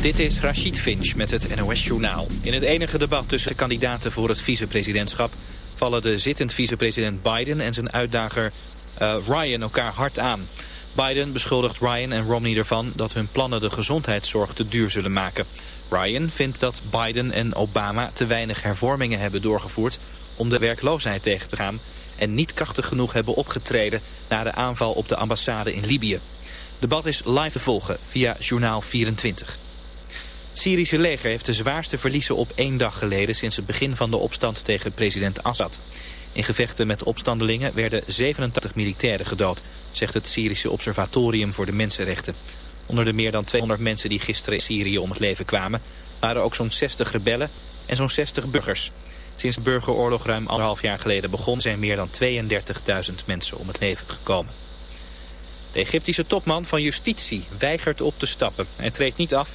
Dit is Rachid Finch met het NOS-journaal. In het enige debat tussen de kandidaten voor het vicepresidentschap... vallen de zittend vicepresident Biden en zijn uitdager uh, Ryan elkaar hard aan. Biden beschuldigt Ryan en Romney ervan dat hun plannen de gezondheidszorg te duur zullen maken. Ryan vindt dat Biden en Obama te weinig hervormingen hebben doorgevoerd... om de werkloosheid tegen te gaan en niet krachtig genoeg hebben opgetreden... na de aanval op de ambassade in Libië. Debat is live te volgen via Journaal 24. Het Syrische leger heeft de zwaarste verliezen op één dag geleden... sinds het begin van de opstand tegen president Assad. In gevechten met opstandelingen werden 87 militairen gedood... zegt het Syrische Observatorium voor de Mensenrechten. Onder de meer dan 200 mensen die gisteren in Syrië om het leven kwamen... waren ook zo'n 60 rebellen en zo'n 60 burgers. Sinds de burgeroorlog ruim anderhalf jaar geleden begon... zijn meer dan 32.000 mensen om het leven gekomen. De Egyptische topman van justitie weigert op te stappen. Hij treedt niet af,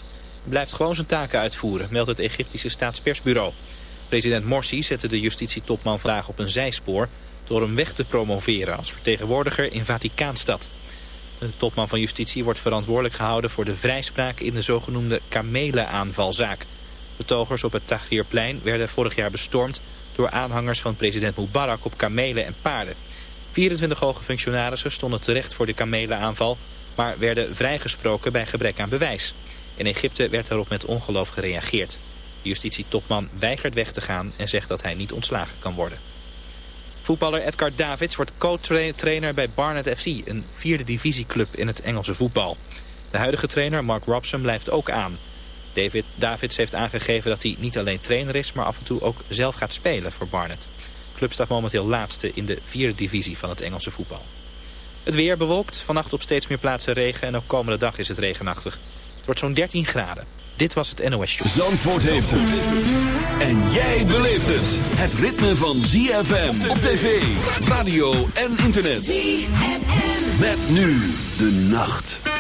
blijft gewoon zijn taken uitvoeren, meldt het Egyptische staatspersbureau. President Morsi zette de justitietopman vandaag op een zijspoor... door hem weg te promoveren als vertegenwoordiger in Vaticaanstad. De topman van justitie wordt verantwoordelijk gehouden voor de vrijspraak in de zogenoemde kamelenaanvalzaak. Betogers op het Tahrirplein werden vorig jaar bestormd door aanhangers van president Mubarak op kamelen en paarden. 24 hoge functionarissen stonden terecht voor de kamelenaanval, maar werden vrijgesproken bij gebrek aan bewijs. In Egypte werd daarop met ongeloof gereageerd. De justitietopman weigert weg te gaan en zegt dat hij niet ontslagen kan worden. Voetballer Edgar Davids wordt co-trainer bij Barnet FC, een vierde divisieclub in het Engelse voetbal. De huidige trainer Mark Robson blijft ook aan. David, Davids heeft aangegeven dat hij niet alleen trainer is, maar af en toe ook zelf gaat spelen voor Barnet. De club staat momenteel laatste in de vierde divisie van het Engelse voetbal. Het weer bewolkt, vannacht op steeds meer plaatsen regen en ook komende dag is het regenachtig. Het wordt zo'n 13 graden. Dit was het NOS Show. Zandvoort heeft het. En jij beleeft het. Het ritme van ZFM op tv, radio en internet. ZFM. Met nu de nacht.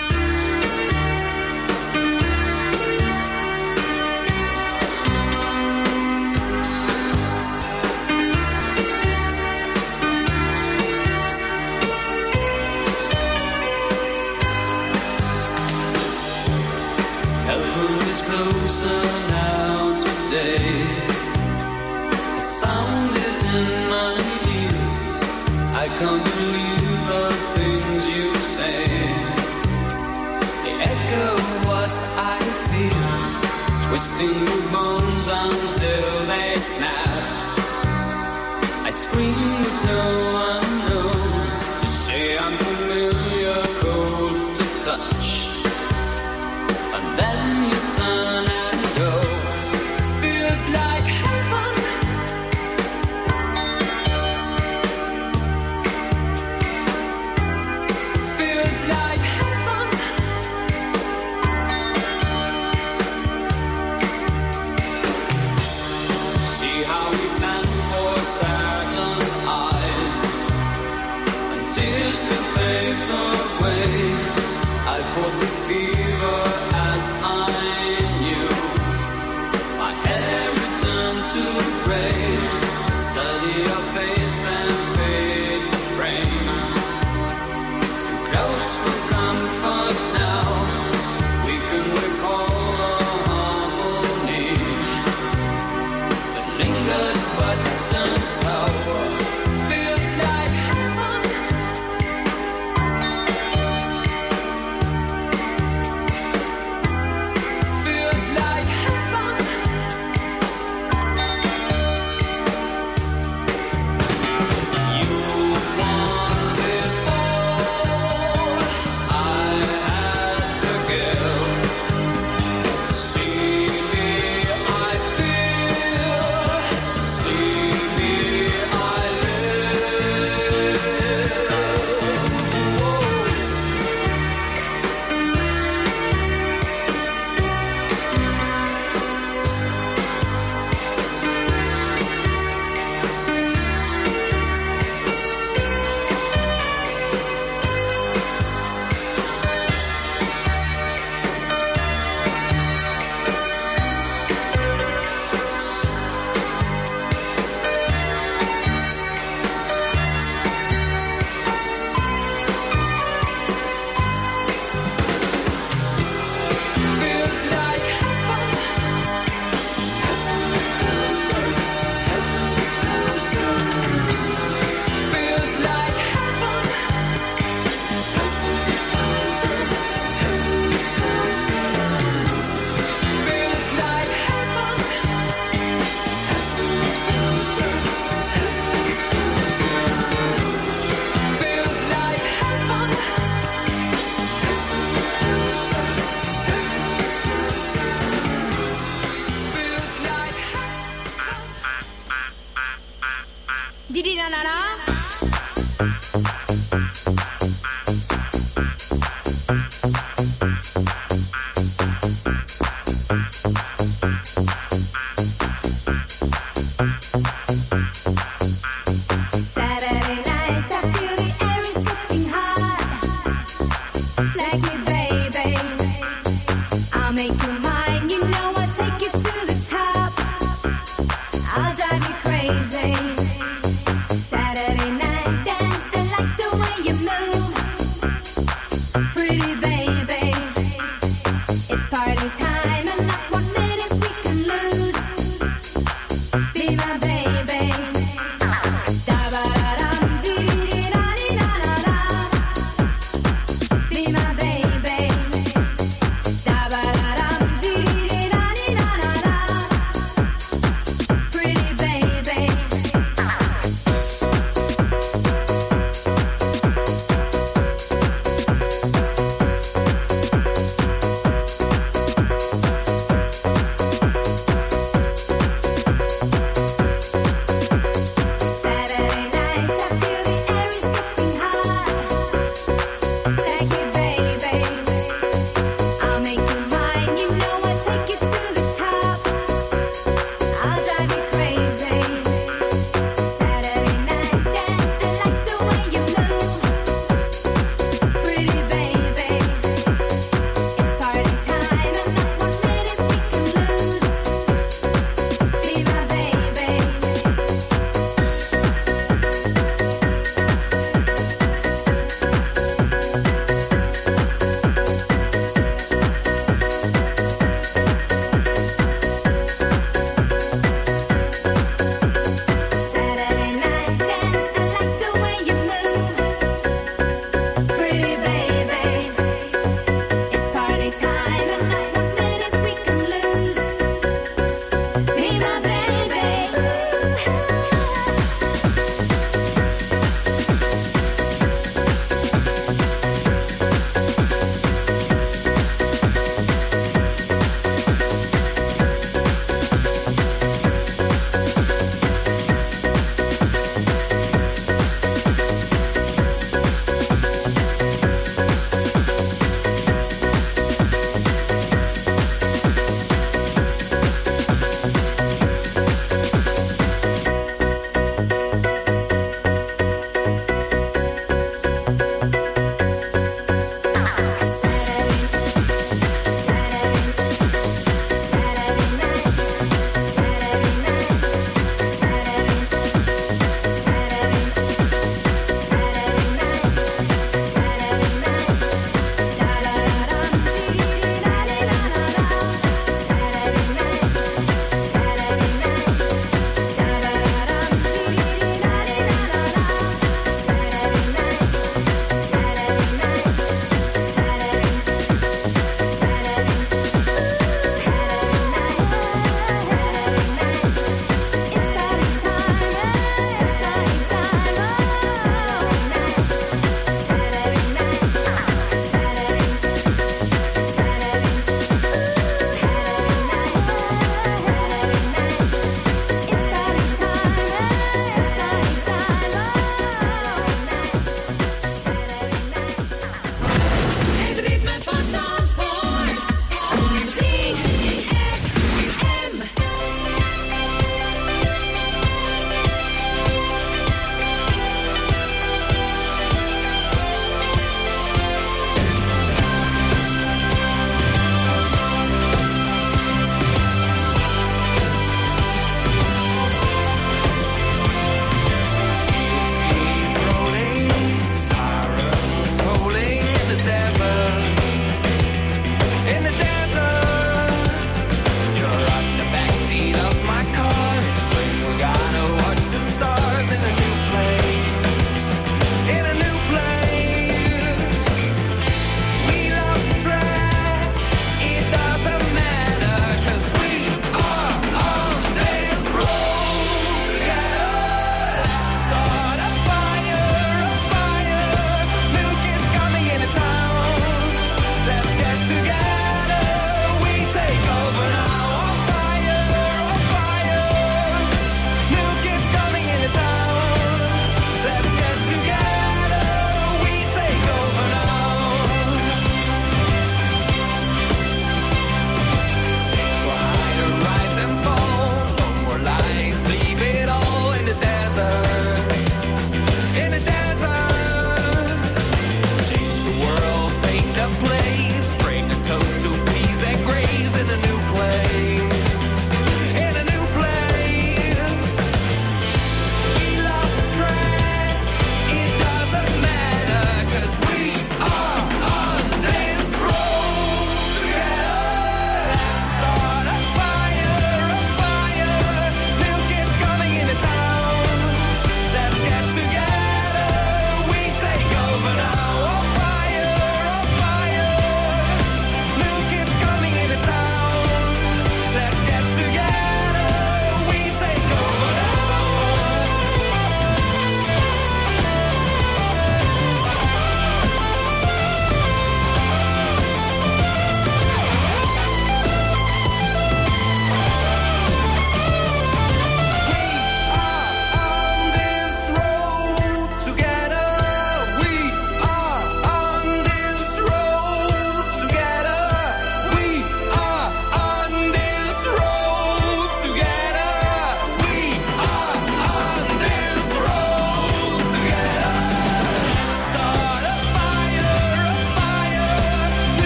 banana.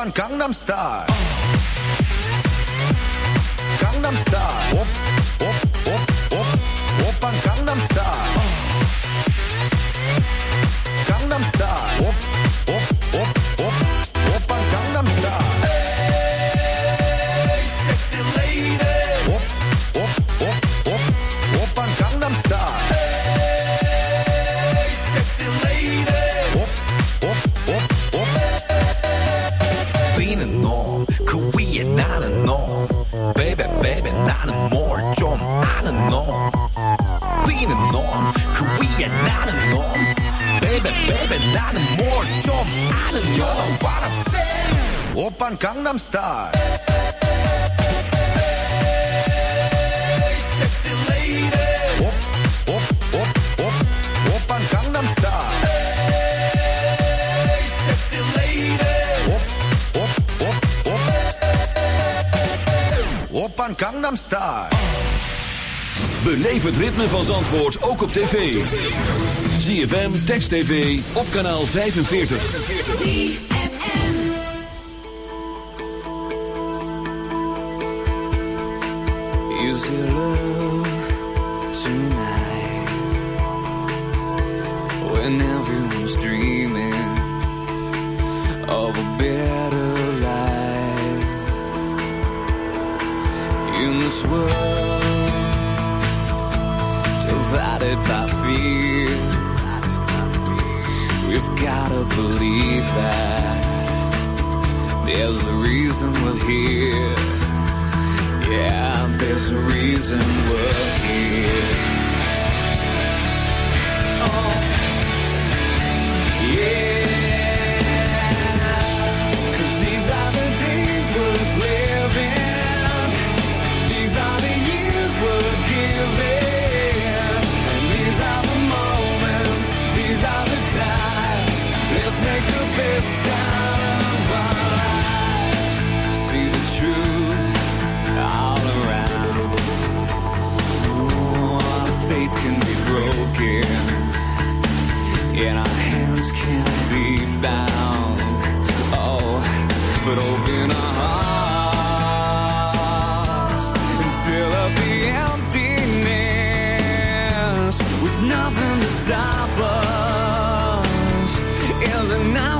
van Gangnam Style. van Gangnam Style. Van Gangnam Style. Beleef het ritme van Zandvoort ook op tv. ZFM, Text TV, op kanaal 45. Is your love tonight. When everyone's dreaming Of a better life In this world Divided by fear. We've gotta believe that There's a reason we're here. Yeah, there's a reason we're here. Oh, these are the days worth living. These are the years worth giving. And these are the moments. These are the times. Let's make the best faith can be broken and our hands can be bound. Oh, but open our hearts and fill up the emptiness with nothing to stop us. Is it?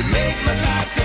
You make my life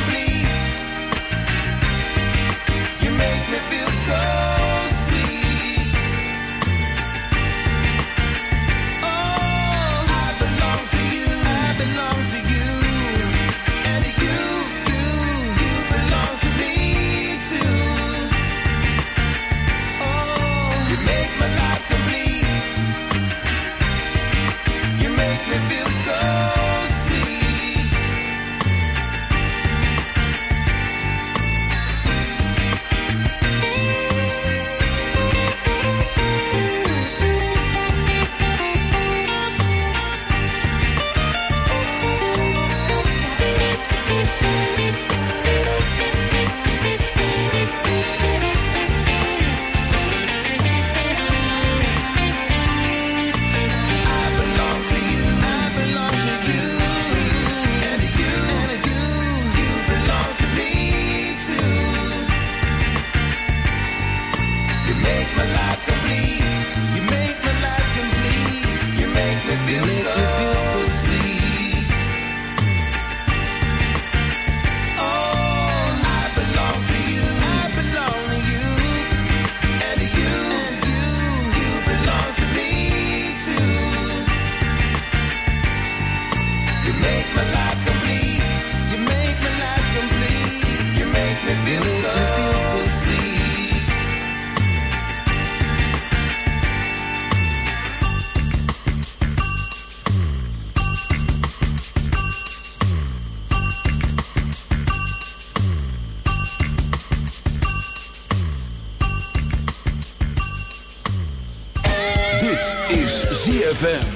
Dit is ZFM.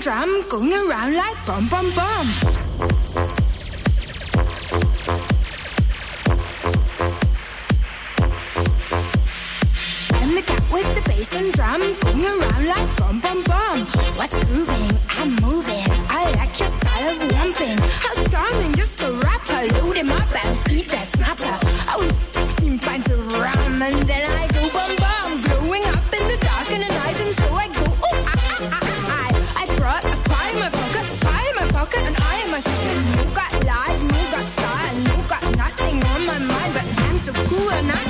drum going around like bum bum bum. I'm the cat with the bass and drum going around like bum bum bum. What's grooving? I'm moving. I like your style of lumping. How charming, just a rapper. Load him up and eat that snapper. I was 16 pints of rum and then I go bum bum. Kuanac.